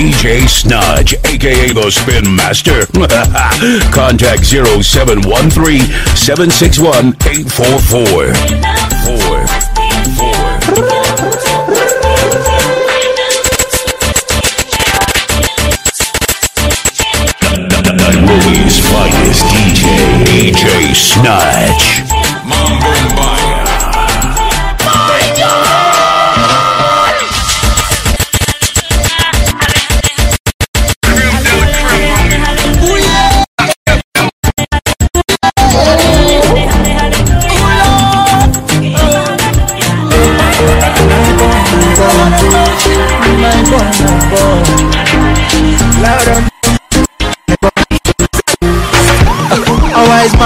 DJ Snudge, aka the Spin Master. Contact 0713 761 844. Nairobi's finest DJ, DJ Snatch.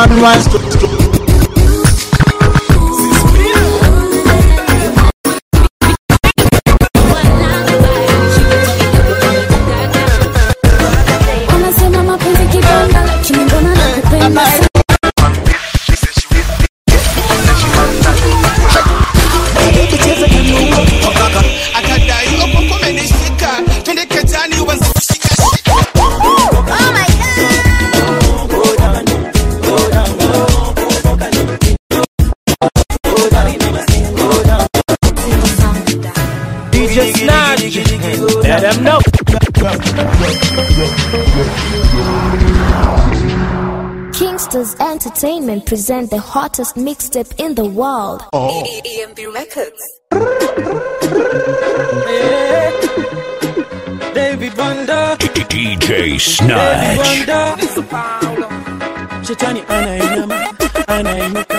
man wants to, to Masters Entertainment present the hottest mixtape in the world. Oh. EMB Records. Eh, David Wonder. DJ Snatch. Shetani anainama, anainuka.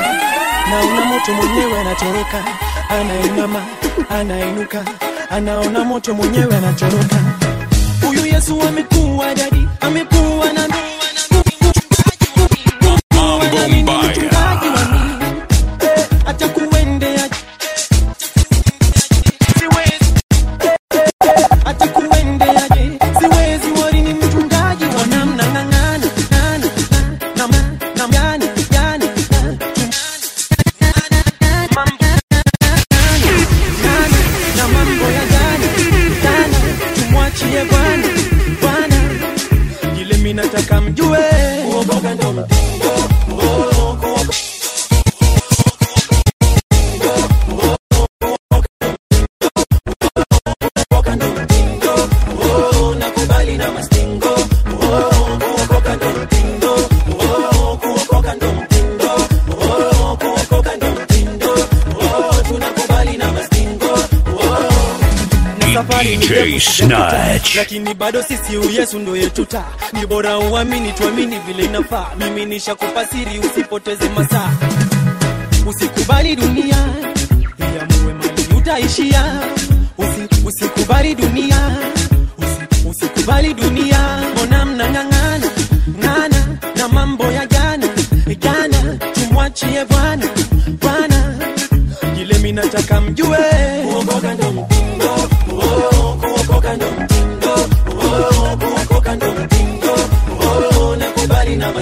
Naona moto mwenyewe anatoroka. Anainama, anainuka. Anaona moto mwenyewe anatoroka. Huyu Yesu amekuwa dadi, amekuwa. yetu ndo yetu ta ni bora uamini, tuamini vile inafaa. Mimi nisha kupasiri, usipoteze masaa, usikubali dunia iamue mali utaishia. Usikubali dunia usikubali dunia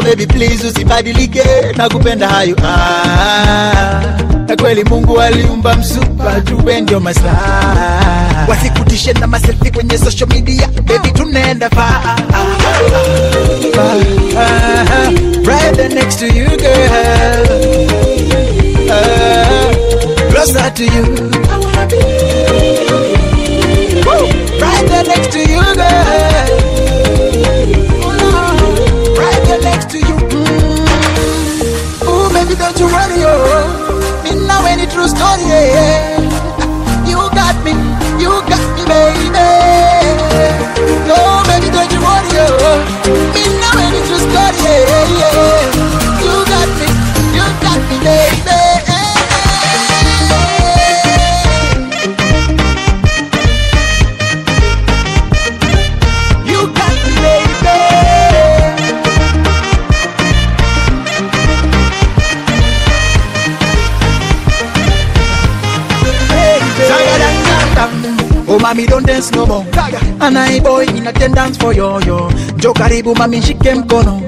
ah. baby please usibadilike. Na kupenda hayo. Ah. na kweli mungu aliumba msupa tuwe ndio masaa. Wasikutishe na maselfi kwenye social media. Baby tunaenda faa. Right there next to you girl. Uh, closer to you. Right there next to you girl baby don't you worry oh me now any true story yeah. you got me you got me baby. No baby don't you worry oh Oh mami don't dance no more. And I boy in attendance for yo yo Jo karibu mami shike mkono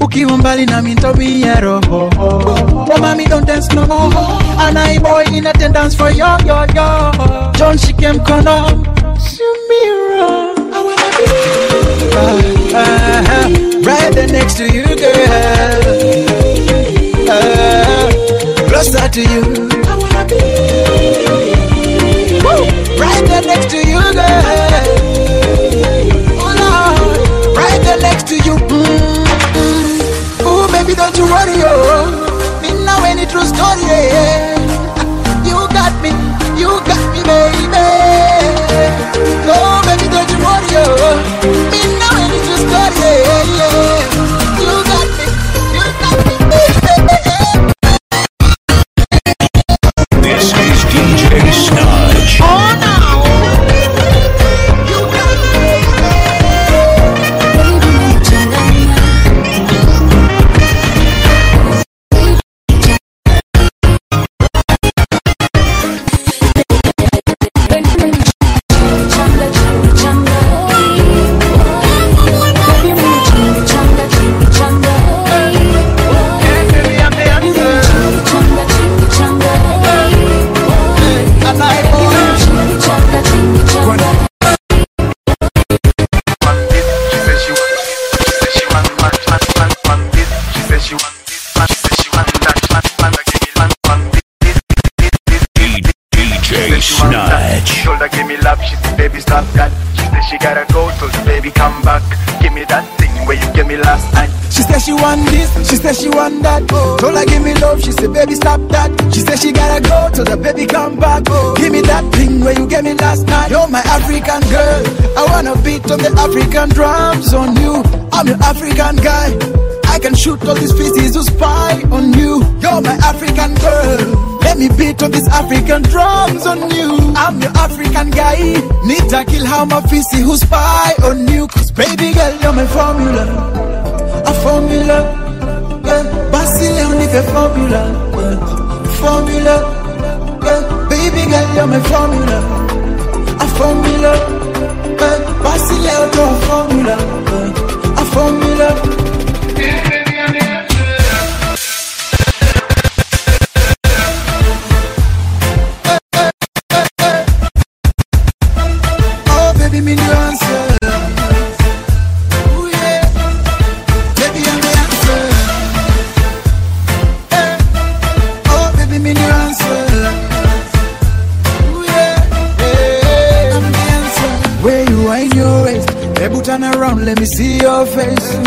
Ukiwa mbali na mintabia roho. Oh mami don't dance no more. And I boy in attendance for yo yo yo John shike mkono Shumira. I wanna be Ah, ah, ah. Right there next to you girl. Ah, Closer to you. I wanna be to you. Mm-hmm. Oh, baby, don't you worry, oh. Me now any true story, yeah. Gotta till the baby come back. Oh. Give me that thing where you gave me last night. You're my African girl, I wanna beat on the African drums on you. I'm your African guy. I can shoot all these feces who spy on you. You're my African girl. Let me beat on these African drums on you. I'm your African guy. Need to kill how my feces who spy on you. Cause baby girl, you're my formula a formula. Yeah. Nipe formula. Formula. Baby girl, you're my formula. A formula. Yeah. Leo to a formula. Eh? A formula.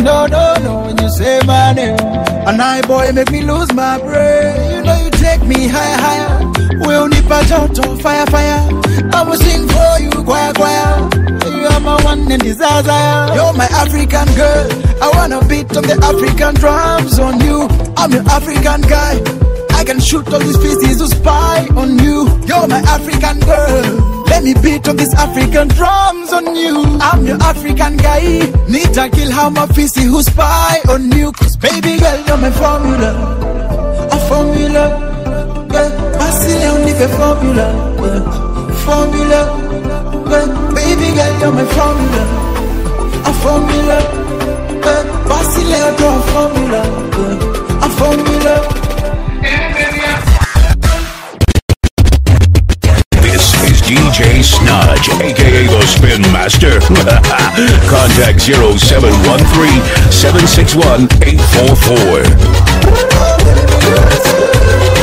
Face. No, no, when you say my name. And I, boy, make me lose my brain. You know you take me higher, higher. We only patch out on fire, fire. I will sing for you, choir, choir. You are my one and desire. You're my African girl. I wanna beat on the African drums on you. I'm your African guy. I can shoot all these feces who spy on you. You're my African girl. Let me beat on these African drums on you. I'm your African guy. Need to kill how my fist who spy on you. Cause baby girl, you're my formula. A formula. Yeah, I see you need a formula. Yeah. Formula. Yeah. Baby girl, you're my formula. A formula. Yeah. Basile, you're a formula. Yeah. A formula. DJ Snudge, aka the Spin Master. Contact 0713 761 844.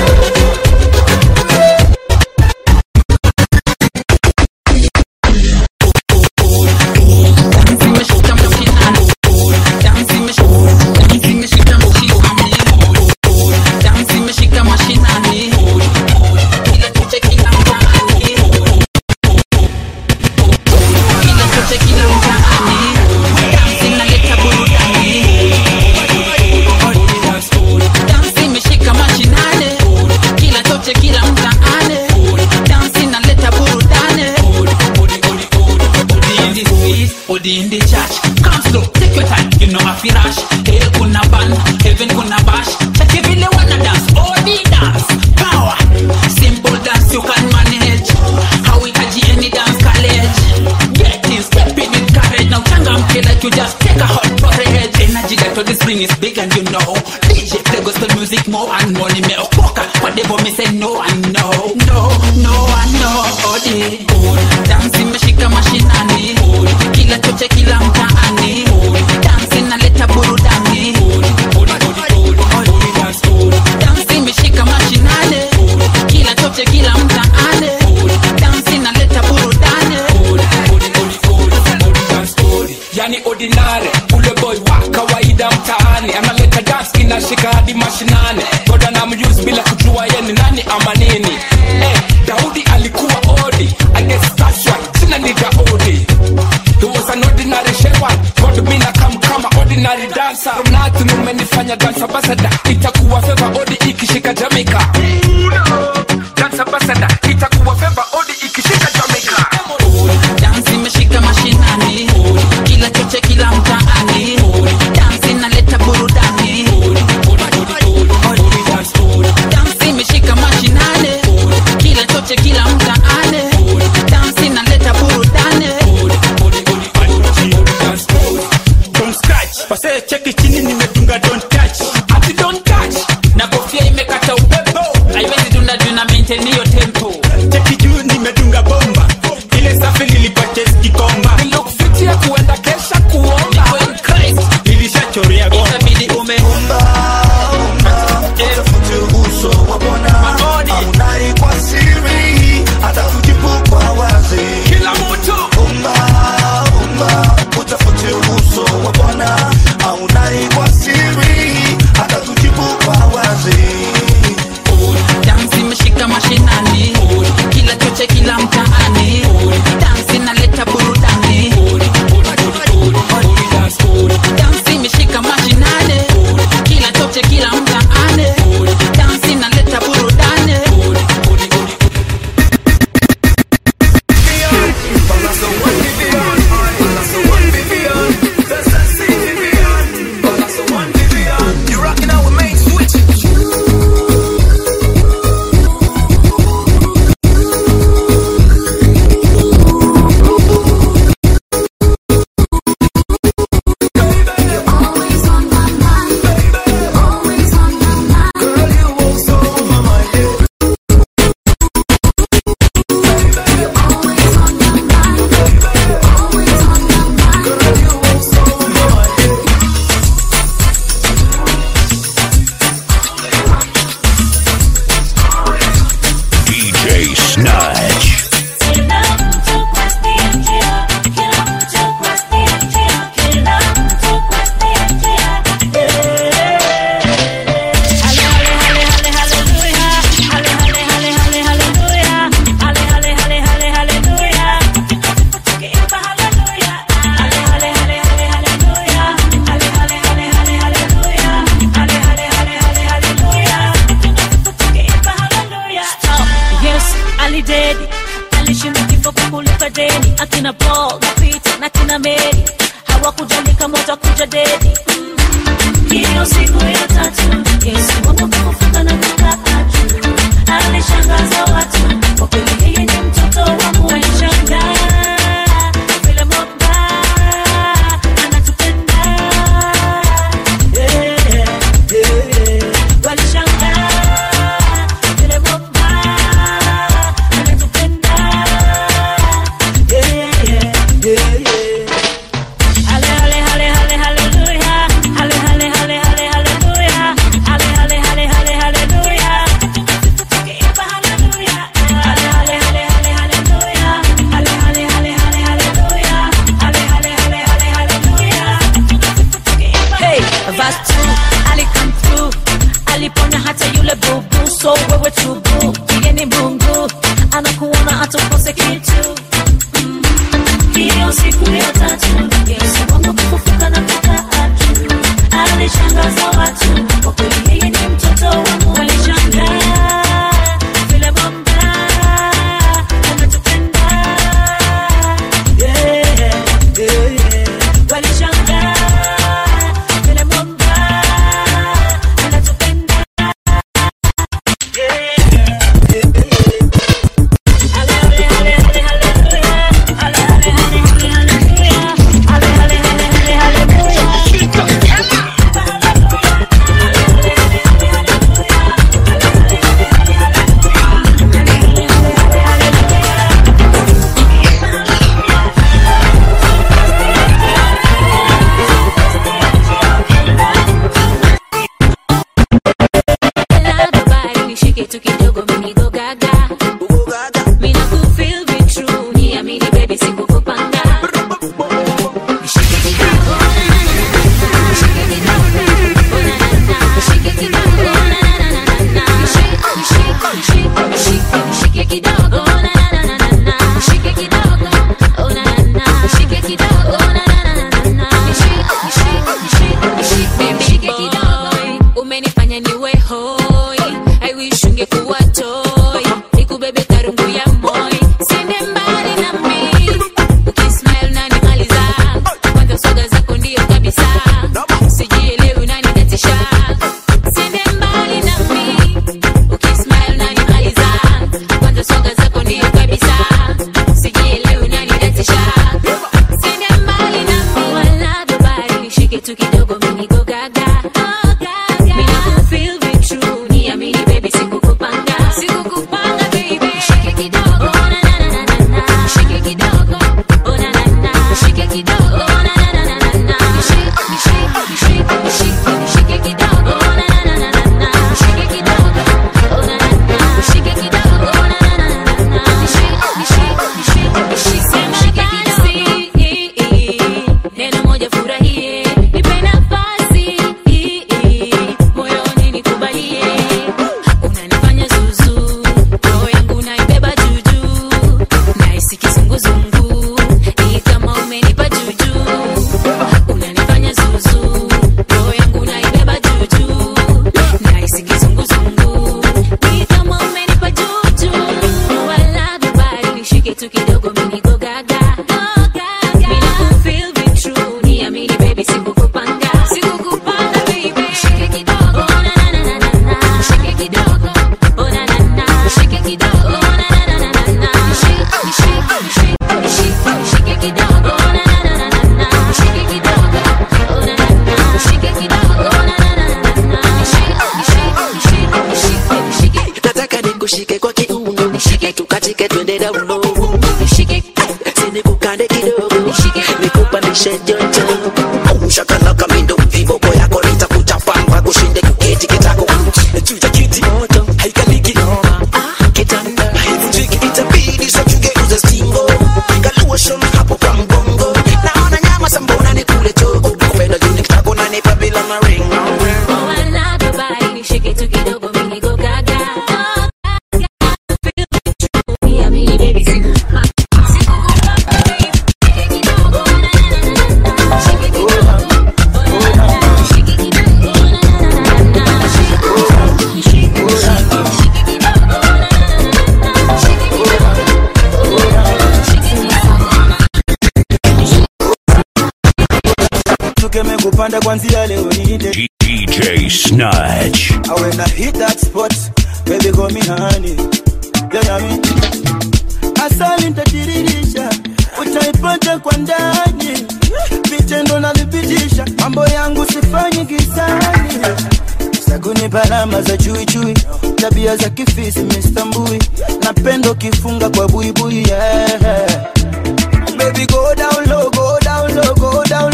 salsa mnatumu mmenifanya dansa basada itakuwa feva odi ikishika Jamaica. Tiene boom, boom. Kupanda kwanzia leo nite DJ Snatch. And when I hit that spot, baby call me honey. You know me? Asali nitadiririsha, utaipata kwa ndani. Vitendo nalipitisha, mambo yangu sifanyi gizani. Saguni palama za chui chui, tabia za kifisi mistambui, napendo kifunga kwa buibui yeah. Baby go down low, go down low, go down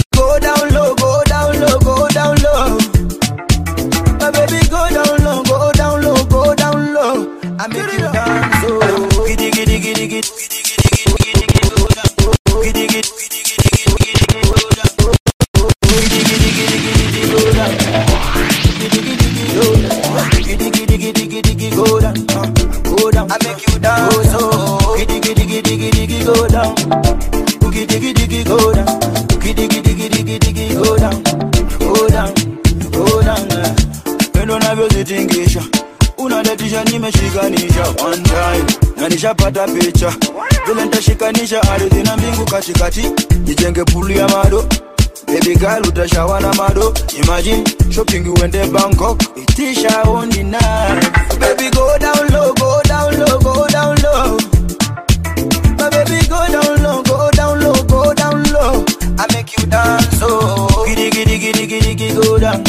navyozitingisha unadatisha nimeshikanisha one time na nishapata picha. Vile nitashikanisha ardhi na mbingu katikati. Nijenge pulu ya mado. Baby girl utashawa na mado. Imagine shopping uende Bangkok. Itisha only night Baby go down low, go down low, go down low. My baby go down low, go down low, go down low. I make you dance oh. Giddy giddy giddy giddy go down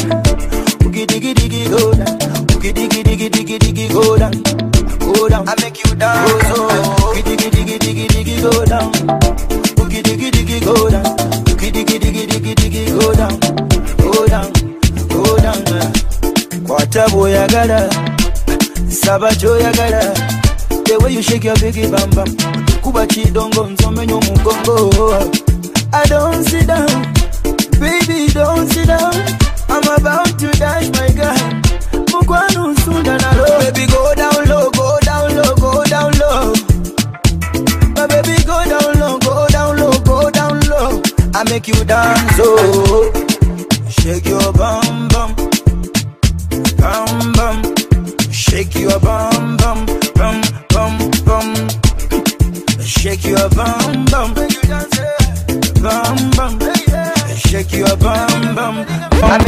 diggy diggy diggy go down. Diggy diggy diggy diggy diggy go down. Go down. I make you dance. Go down. Diggy diggy diggy diggy diggy go down. Diggy diggy diggy go down. Diggy diggy diggy diggy diggy go down. Go down. Go down. Whatever you gotta, sabacho you gotta. The way you shake your biggie bam bam, kubachi don't kuba chidongo nzomenya umugongo. I don't sit down, baby don't sit down. I'm about to dash my gun Mukwano nsunda na low Baby go down low, go down low, go down low. My baby go down low, go down low, go down low. I make you dance oh. Shake your bum bum Bum bum. Shake your bum bum bum bum bum. Shake your bum bum Bum bum. Shake your bum bum I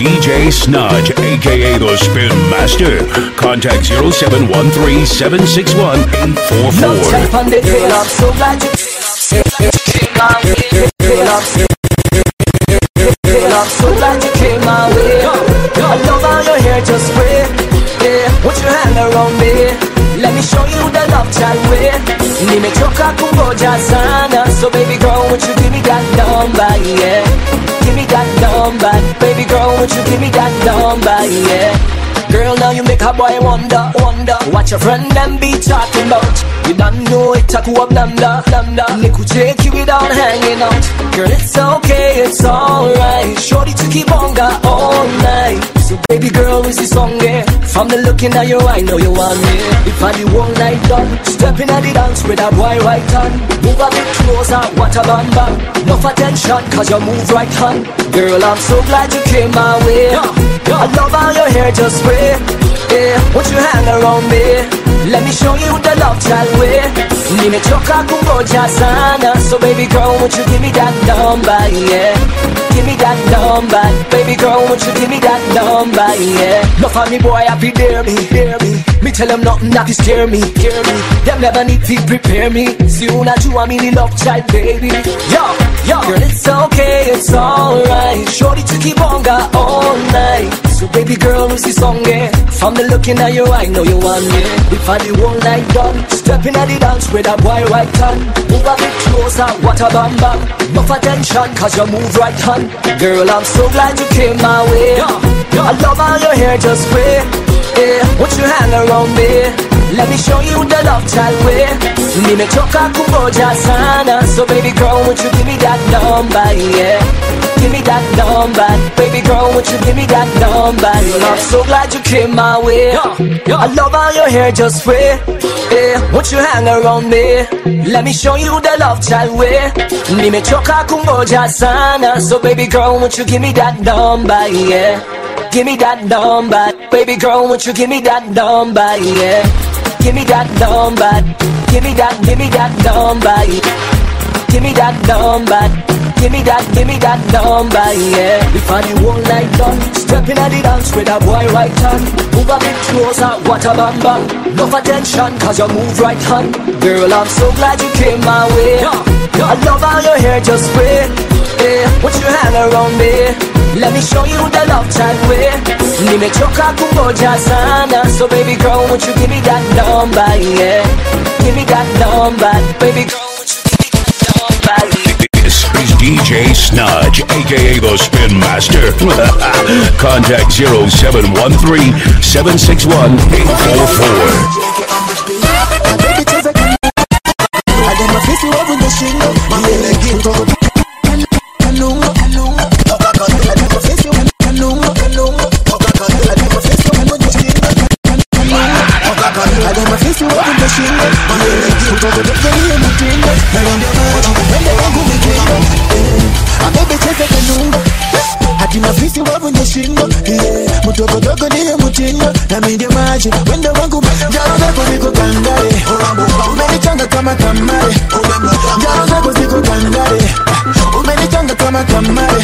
DJ Snudge, aka the Spin Master. Contact 0713 761 844 so glad you came my way. I love how your hair just around me? Let me show you the love child way. So baby girl, won't you give me that number? Give me that number, baby girl, won't you give me that number? Yeah. Girl, now you make a boy wonder, wonder. What your friend them be talking about. You don't know it, talk up lambda, lambda Nikucheki without hanging out. Girl, it's okay, it's alright. Shorty to keep on got all night So baby girl, is this song, yeah? From the looking at your eye, know you want me. If I the whole night done Stepping at the dance with a boy right on. Move a bit closer, what a bam bam Enough attention, cause you move right on. Girl, I'm so glad you came my way. I love how your hair just spray. Yeah, won't you hang around me Let me show you the love child way Nimechoka kungoja sana. So baby girl, won't you give me that number, yeah? Give me that number. Baby girl, won't you give me that number, yeah? No for me boy, happy dare me, dare me Me tell them nothing that is scare me, scare me. Them never need to prepare me. Soon as you want me the love child, baby. Yo, yo. Girl, it's okay, it's alright. Shorty to keep on got all night. So baby girl, who's this song, yeah? From the looking at your eye, know you want me. If I the whole night done. Stepping at the dance with a boy right hand. Move a bit closer, what a bam bam. Enough attention, cause you move right hand. Girl, I'm so glad you came my way. I love how your hair just spray Yeah, won't you hang around me? Let me show you the love child way. Nimechoka kungoja sana. So baby girl, won't you give me that number, yeah Give me that number. Baby girl, won't you give me that number? Yeah. I'm so glad you came my way. I love how your hair just spray yeah, won't you hang around me? Let me show you the love child way. Nimechoka kungoja sana. So baby girl, won't you give me that number, yeah Give me that number. Baby girl, won't you give me that number, yeah. Give me that number. Give me that, give me that number. Give me that number. Give me that, give me that number, yeah. We find the whole night done Stepping at the dance with a boy right hand. Move a bit closer, what a bam bam Enough attention, cause you move right hand. Girl, I'm so glad you came my way. I love how your hair just spray yeah, won't you hang around me Let me show you the love child way Nimechoka kungoja sana. So baby girl, won't you give me that number, yeah? Give me that number. Baby girl, won't you give me that number, yeah? This is DJ Snudge, aka the Spin Master. Contact 0713 761 844. Wavunje shingo yeah. Mtokotogo ndiye mutindo na minde maji wendo wangu njaro zako ziko kangare umenichanga kama kamare njaro zako ziko kangare umenichanga kama kamare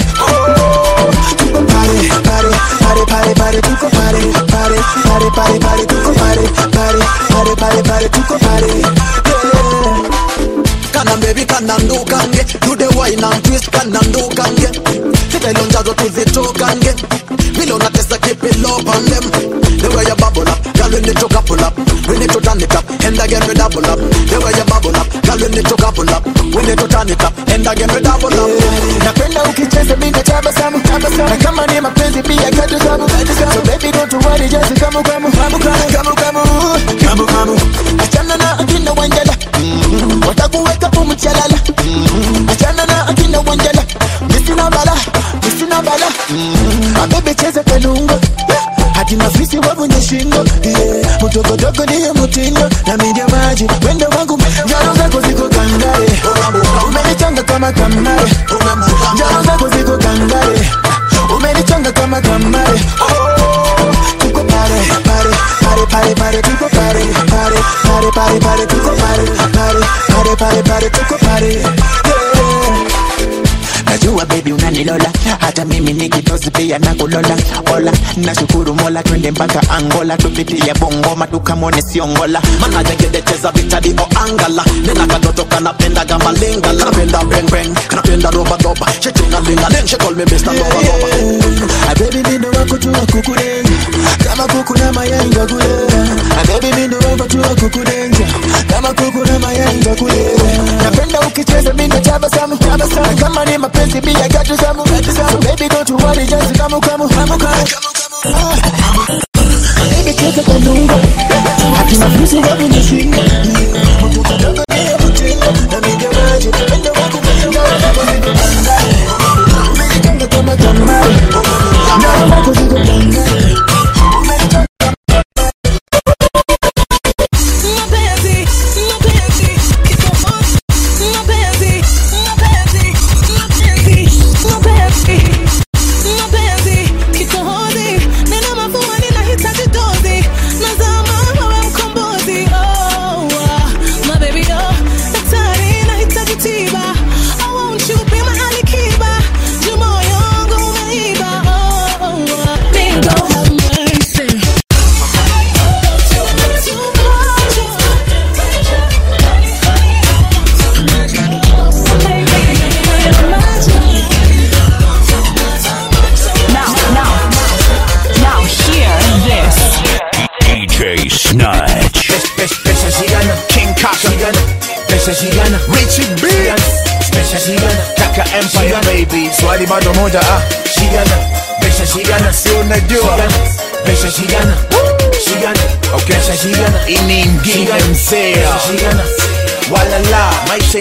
tuko pare pare pare pare pare tuko pare pare pare pare pare tuko pare pare pare pare pare tuko pare yeah. Kana baby kana ndukange Do the wine and twist kana ndukange the hata mimi nikitosi pia nakulola ola nashukuru mola twende mpaka angola tupitie bongoma tukamone siongola mana jengedecheza vitadi o angala nena katoto kanapenda malingala kanapenda beng beng kanapenda roba roba shechingalingaling she call me Mr. Ah, wakukudenja kama kuku na mayai Ah, baby mi wako tu wakukudenja kama kuku na mayai ndakulela napenda ukicheza mi ndo tabasamu tabasamu kama ni mapenzi bia gatu zamu so baby don't you worry just kamu kamu kamu kamu. Ah. Baby cheza kwa nungo Hakuna fusi wapi ni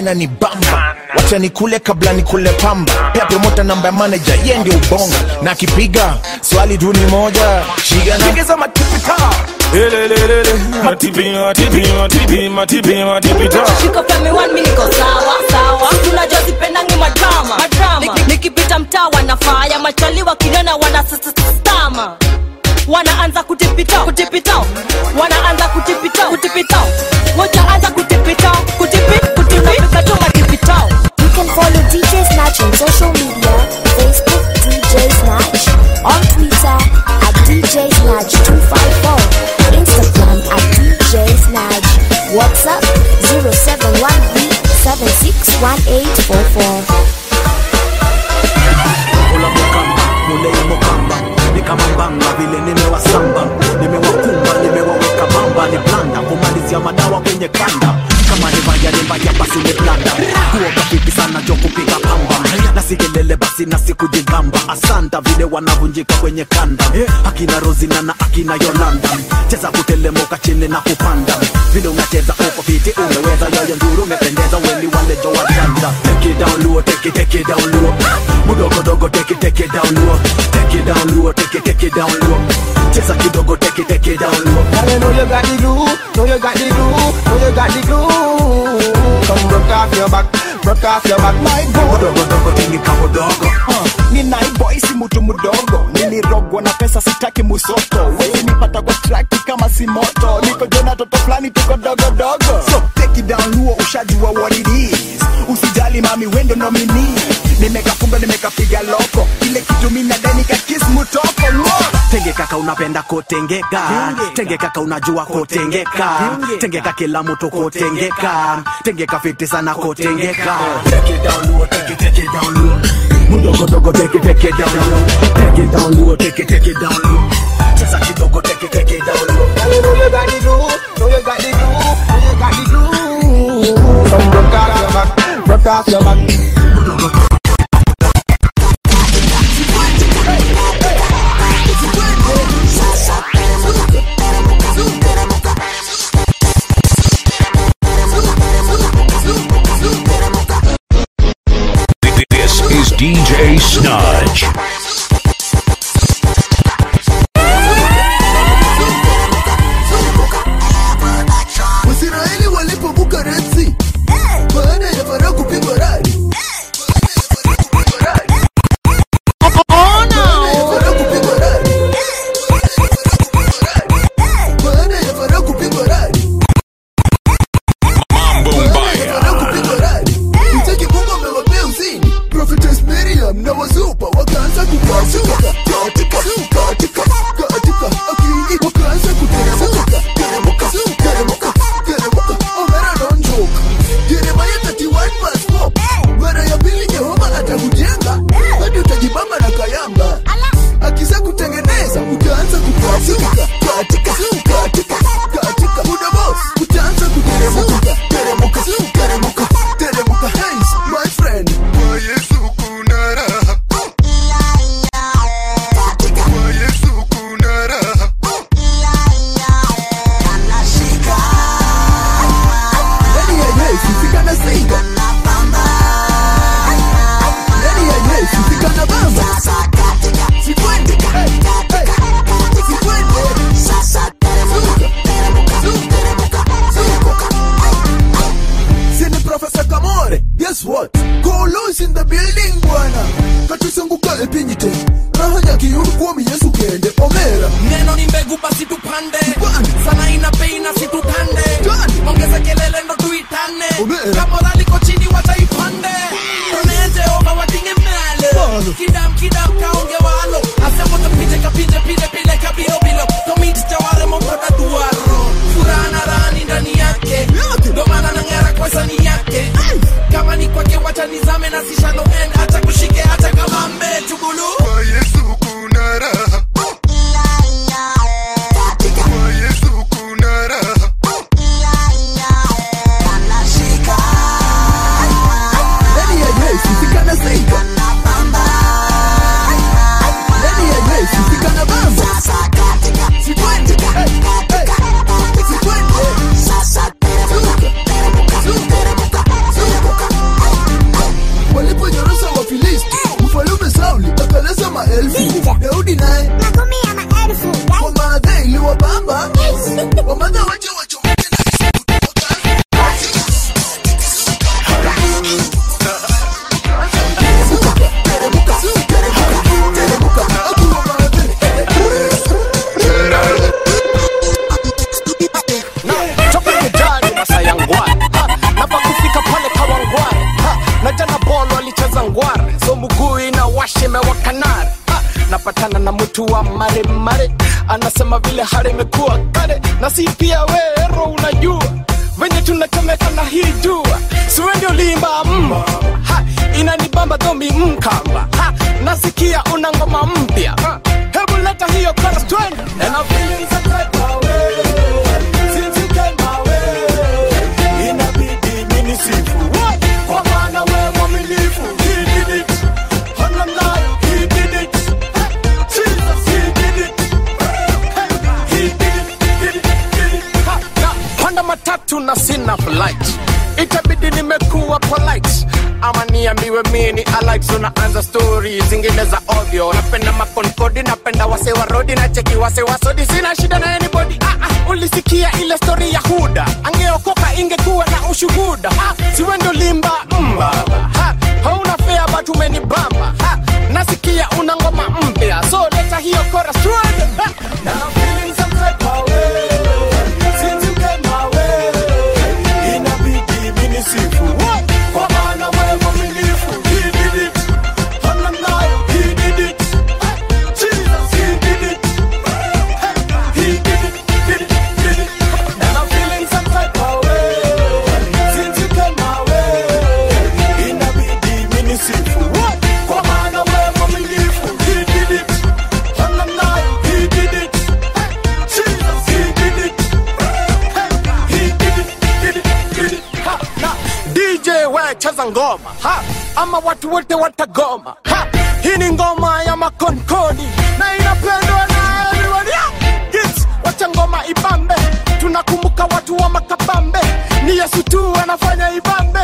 maisha inanibamba wacha nikule kabla nikule pamba. Pia promota namba ya manager ye ndio ubonga. Na akipiga swali tu ni moja. Matipi matipi matipita Shika femi one mi niko sawa sawa, madrama madrama, nikipita mtaa wanafaya machali wakiniona wana s- s- stama. Wanaanza kutipitao kutipita wanaanza kutipitao kutipita moja anza kutipita Asanta wanavunjika kwenye kanda. Akina Rozina na akina Yolanda. Cheza kutelemuka chini na kupanda. Vile unacheza uko fiti umeweza. Yoyo nduru umependeza weni wale jo wajanja. Take it down low, take it, take it down low. Mudogo dogo take it, take it down low. Take it down low, take it, take it down low. Cheza kidogo take it, take it down Girl, you know you got the glue, know you got the glue, know you got the glue. Come broke off your back, broke off your back, my boy. Mudogo dogo tingi kamo mtu mdogo. Nilirogwa na pesa sitaki musoto wei nipata kwa traki kama si moto. Niko jona toto fulani tuko dogo dogo. So take it down luo ushajua what it is. Usijali mami wendo nomini nimekafunga nimekapiga loko. Ile kitu mina deni kakis mutoko. Luo Tenge kaka unapenda kotengeka Tenge kaka unajua kotengeka Tengeka kila mtu kotengeka Tengeka fiti sana kotengeka Take it down low, take it, take it down low. Dogo take it, take it down low. Take it down low, take it, take it down low. Cheza kidogo take it, take it down low. You know you got the glue, know you got the glue, know you got the. Some broke off your back, broke off your back. kuba sithuphandle sana inapeyina sithuthandle ongeze kelele ndo tuyithande vibes unaanza stori zingine za ovyo napenda makonkodi napenda wase wa na cheki wase wa sina shida na anybody. Ah, ah, ulisikia ile stori ya huda. Angeokoka ingekuwa na ushuhuda. Ah, siwendo limba mba. Hauna fea batumeni bamba. Nasikia una ngoma mpya. So leta hiyo ngoma ha, ama watu wote watagoma ha. Hii ni ngoma ya makonkoni na inapendwa na everyone wacha ngoma ibambe, tunakumbuka watu wa Makabambe, ni Yesu tu anafanya ibambe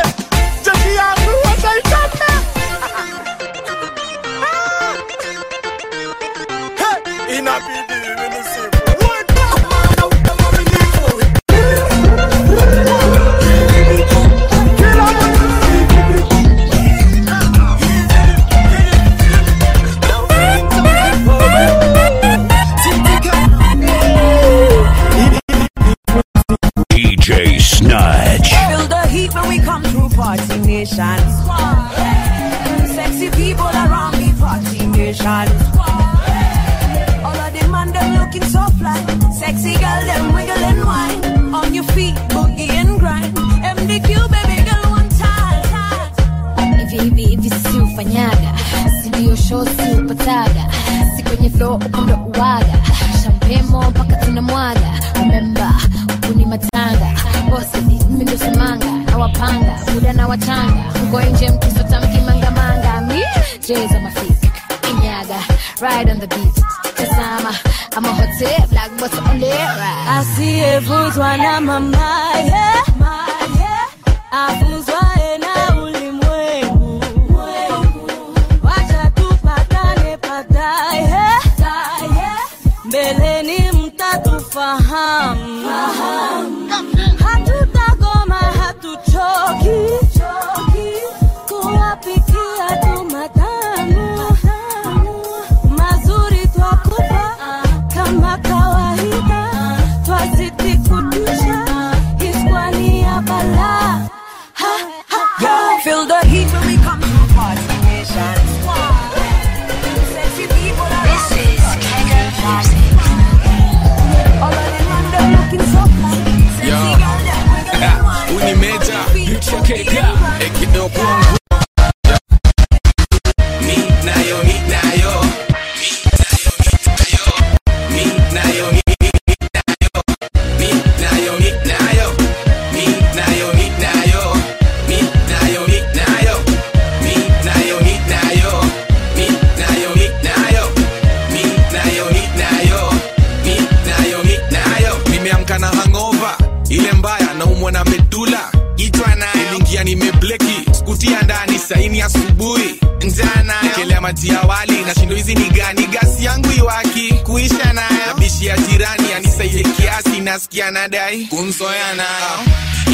unasikia nadai kumzoea nayo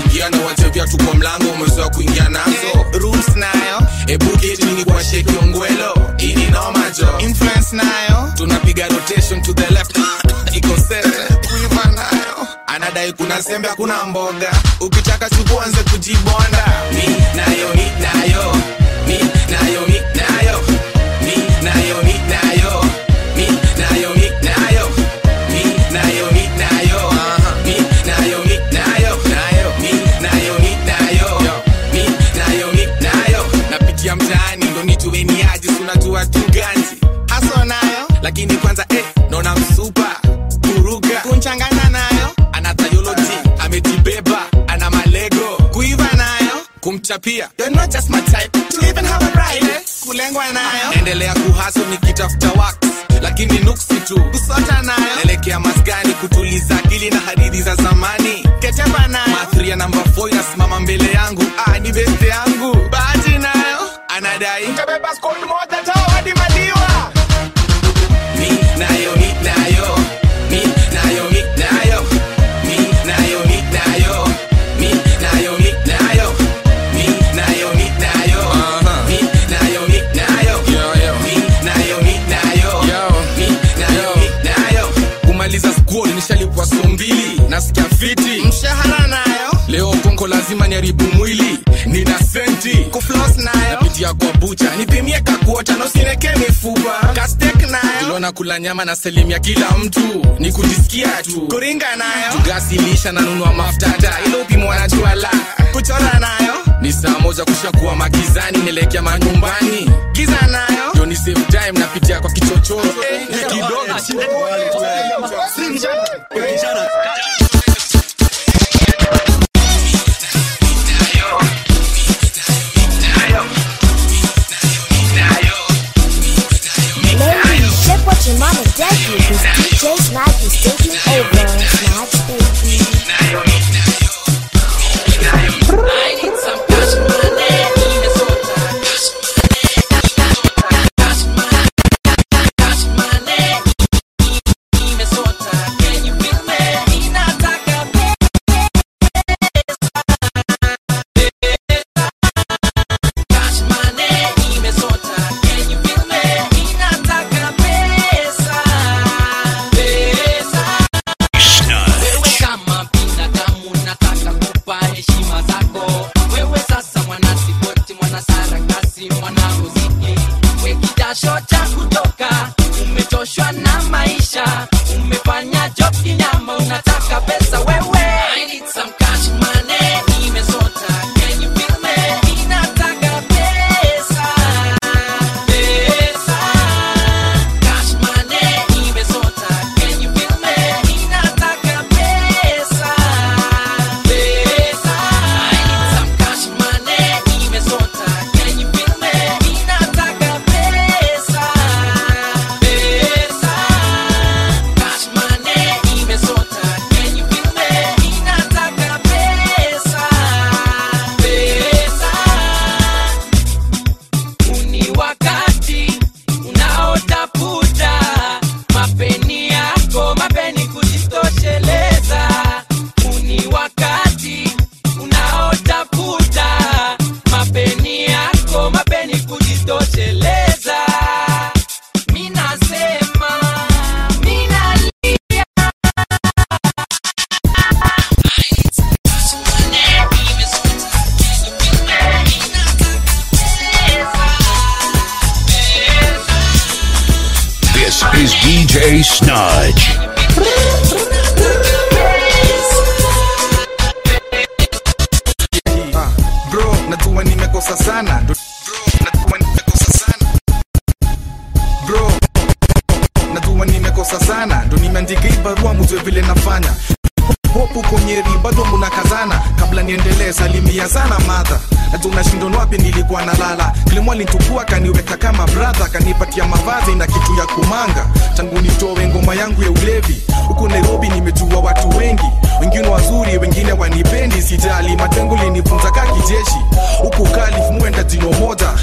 ingia na wacha vyatu mlango umezoea kuingia nazo. Eh, Rules nayo. Ebuke chini kwa sheki ongwelo ili noma influence nayo. Tunapiga rotation to the left. Ah, Iko eh, kuiva nayo. Anadai kuna sembe hakuna mboga. Ukitaka chukuanze kujibonda. Mi nayo hii nayo. kucha pia. You're not just my type, to even have a kulengwa nayo. Endelea kuhaso nikitafuta wax lakini nuksi tu. Kusota nayo. Elekea maskani kutuliza akili na hadithi za zamani. Keteba nayo. Namba 4 inasimama mbele yangu. Ah, ni beste yangu. Bahati nayo. Anadai. Tabeba skod moja watano sineke mifupa kastek nayo ilona kula nyama na selimia kila mtu ni kujisikia tu kuringa nayo tugasilisha na nunua ilo upimwa na juala kuchora nayo ni saa moja kushakuwa makizani nelekea manyumbani giza nayo ndo ni save time napitia kwa kichochoro hey, kidogo umechoshwa na maisha, umefanya job kinyama, unataka pesa wewe. I need some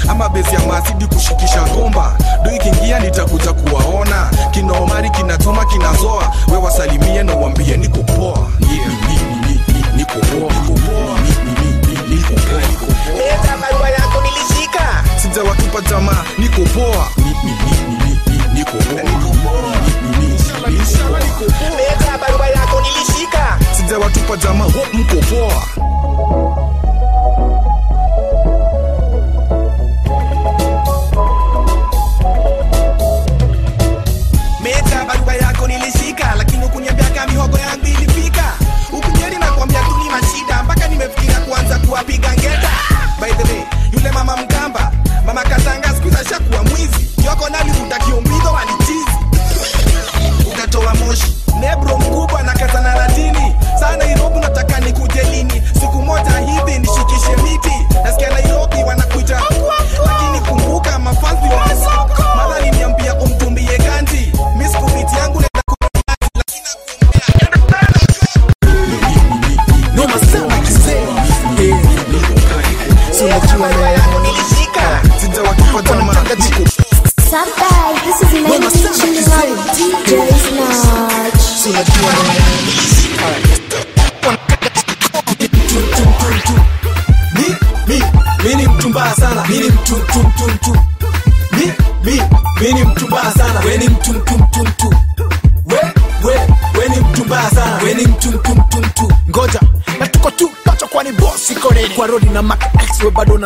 ama bezi ya masidi kushikisha gomba do ikiingia nitakuja kuwaona. Kinaomari kinatuma kinazoa we wasalimie na uambie niko poa. Yeah. ni- ni- ni- ni- niko poa. Barua yako nilishika sijawatupa jamaa. Niko poa. Poa. Leta barua yako nilishika sijawatupa jamaa. Mko poa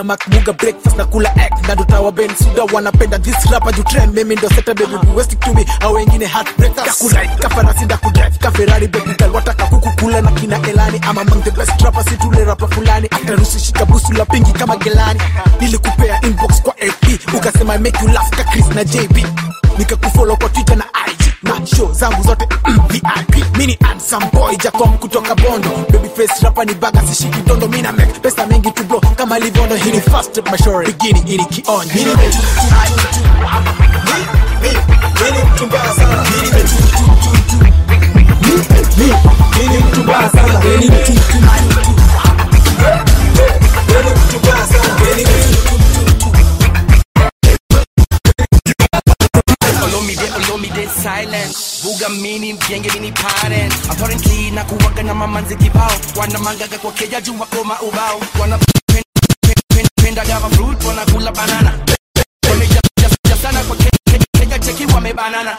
na mac muga breakfast na kula egg. Na dotawa ben suda wanapenda this rapper you trend. Mimi ndo seta baby uh we west to me au wengine heartbreakers kakula kafarasi nda kudrive ka ferrari baby girl wataka kuku kula na kina elani. Ama among the best rapper si tule rapper fulani. Atarusi shika busu la pingi kama gelani. Nilikupea inbox kwa fb ukasema I make you laugh ka Chris na JB nikakufollow kwa Twitter na IG na show zangu zote mm, VIP mini handsome boy Jacom kutoka Bondo. Baby face rapper ni baga sishiki dondo. Mina make pesa mingi to blow kama livondo hii ni fast step mashore beginning ili kionjo mini mini mini mini mini silent buga mini parent apparently na kuwaga na mamanzi kibao. Wanamangaga kwa keja juu wakoma ubao. Wana pen- pen- pen- penda gava fruit wanakula banana. Wamejasana kwa ke- ke- keja cheki wamebanana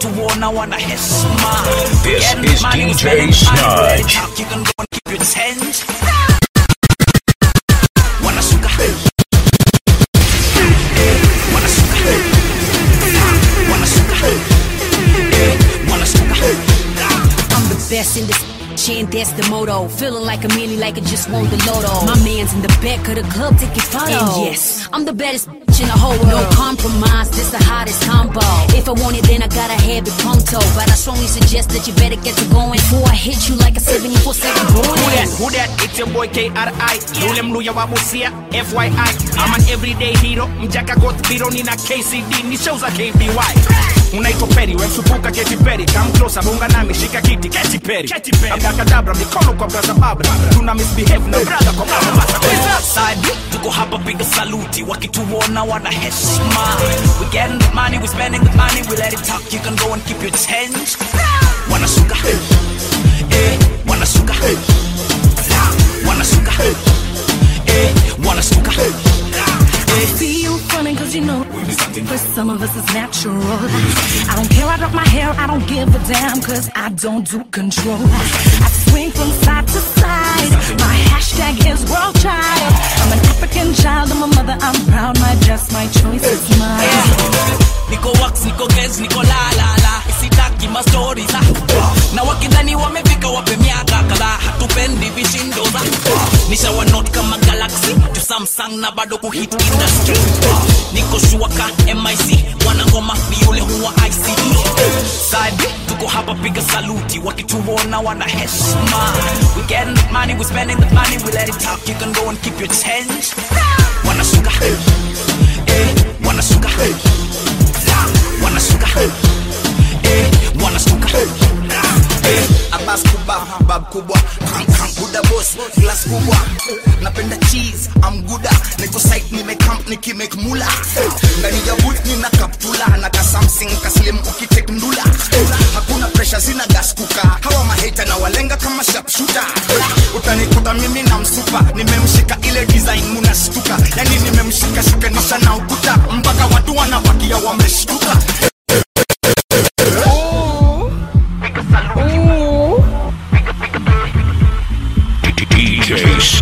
to war now I hiss. This Get is DJ Snudge. You can go and keep your tens. In this chain, that's the motto. Feeling like a million, like I just won the lotto. My man's in the back of the club taking photos. And yes, I'm the baddest bitch in the whole world. No compromise, this the hottest combo. If I want it, then I gotta have it pronto. But I strongly suggest that you better get to going before I hit you like a 74 7 Who that? Who that? It's your boy KRI. Yule mluya wa Busia, FYI. I'm an everyday hero. Mjaka got biro nina KCD. Ni shows za KBY. Unaitwa peri we msupuka Katy Perry. Come closer, bunga nami, shika kiti, Katy Perry. Abrakadabra, mikono kwa brother Babra. Tuna misbehave na brother kwa. Side, tuko hapa piga saluti. Wakituona wana heshima. We getting the money we spending the money. We let it talk. You can go and keep your change. Wanashuka eh wanashuka wanashuka eh wanashuka I feel funny cause you know For some of us it's natural I don't care, I drop my hair, I don't give a damn Cause I don't do control I swing from side to side My hashtag is world child. I'm an African child. I'm a mother. I'm proud. My dress, my choice is mine. niko wax niko gez niko la la la isitaki mastori za na wakidhani wamefika wape miaka kadhaa hatupendi vishindo za nishawanot kama galaxy to samsung na bado kuhit industry? Niko shuaka mic wanangoma ni yule huwa ice side tuko hapa piga saluti. Wakituona wana heshima. We getting the money we spending the money we let it talk. You can go and keep your change. Wanashuka eh wanashuka wanashuka eh wanashuka. Abas kubwa bab kubwa. Buda boss glass kubwa. Napenda cheese am guda niko site nimecamp nikimake mula. Ndani ya boot nina kaptula. Na ka something kaslim ukitek ndula hakuna pressure zina gas kuka hawa maheta na walenga kama sharpshooter. Eh, utanikuta mimi na msupa. Nimemshika ile design munashtuka. Yani nimemshika shikanisha na ukuta. Mpaka watu wanabakia wameshtuka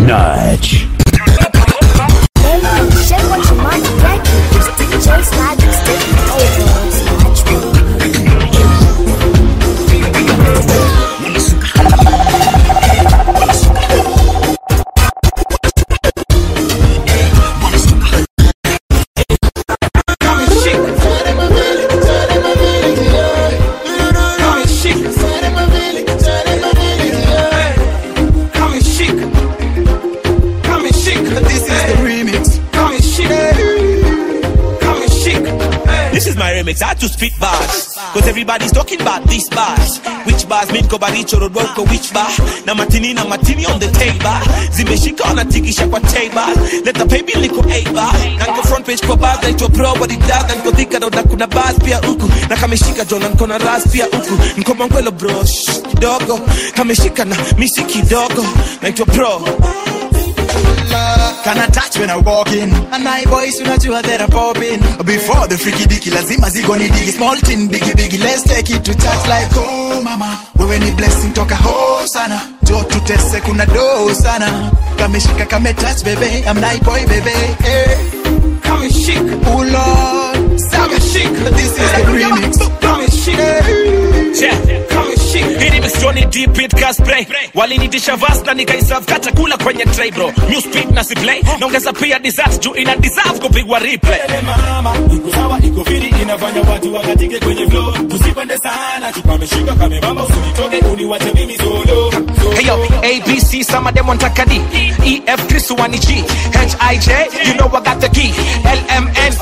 Nudge. Everybody's talking about this bars. Which bars mean Kobaricho Rodolfo, which bar? Na matini na matini on the table. Zimeshika wanatikisha kwa table. Let the baby liko A bar. Na niko front page kwa bars naitwa pro what it does. Na niko thika na kuna bars pia huku. Na kameshika John na niko na ras pia huku. Niko mangwelo bro, dogo kidogo. Kameshika na misi kidogo. Naitwa pro. Can attach when I walk in? And my boys unajua that I'm popping Before the freaky dicky lazima zigoni digi Small tin biggie biggie let's take it to church like oh mama Wewe ni blessing toka ho sana Jo tutese kuna do sana Kameshika kame touch baby I'm night boy baby hey. kame and. Oh Lord Come shika. This is the remix kame and shake. Ni Johnny Deep It Gas Spray. Walinitisha vas na nikaiserve kata kula kwenye tray bro. New speed na siplay. Naongeza pia dessert juu ina deserve kupigwa replay. mama iko sawa iko fiti inafanya watu wakatike kwenye flow tusipende sana tukameshika mama usinitoke uniwache mimi solo Hey yo, A, B, C, some of them want a E, F, Chris, Wani, G. H, I, J, you know I got the key. L, M, N,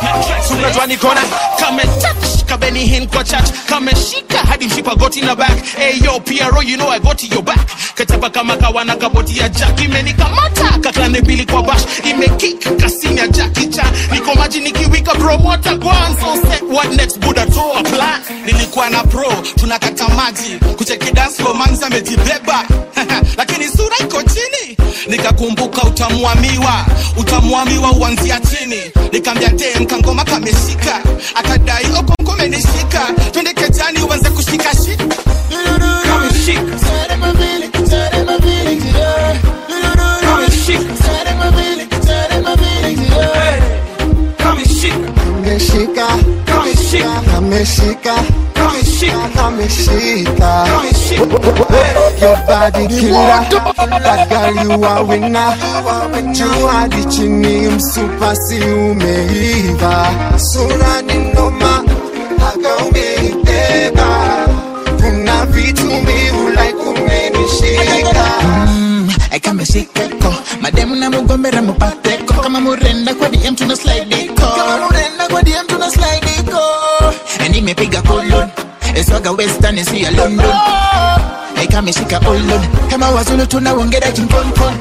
Suna Johnny Kona. Come and touch, kabeni hin kwa church. kameshika shika, hadi mshipa goti na back. Hey yo, PRO, you know I got to your back. Kachapa kama kawana kaboti ya Jack. Imenikamata, kaklane bili kwa bash. Imekick, kasini ya Jackie Chan. Niko maji nikiwika promoter kwanza. Set what next, Buddha toa plan. nilikuwa na pro tunakata maji kucheki dance kwa manzi amejibeba lakini sura iko chini nikakumbuka utamuamiwa utamuamiwa uanzia chini nikambia dem kangoma kameshika akadai okonko menishika twende kejani uanze kushika shika Come and shake. Come and shake. Come and. Ameshika, Come and shake. Come and shake. Come and shake. Your body killer, that girl you are winner. Juu hadi chini msupa si umeiva. Sura ni noma, haka. Kuna vitu miulai kumenishika. kameshikeko mademu na mugombera mupateko. Kama murenda kwa dm tuna slaidiko kama murenda kwa dm tuna slaidiko nimepiga kolon eswaga western si ya london. Kameshika olon kama wazulu tunaongera chinkonkon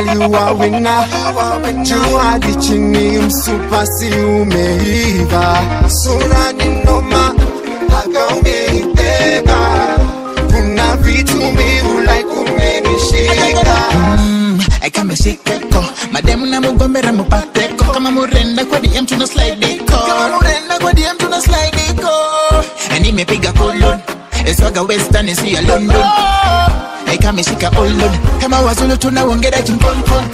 you a winner. Juu hadi chini msupa si umeiva, sura ni noma, haka umeiteka. Kuna vitu miulai kumenishika. kameshikeko mademu na mugombera mupateko kama murenda kwa dm tuna slide iko kama murenda kwa dm tuna slide slaidiko nimepiga kolon eswaga western si ya london ikamishika all load kama wazulu tunaongera chimpompom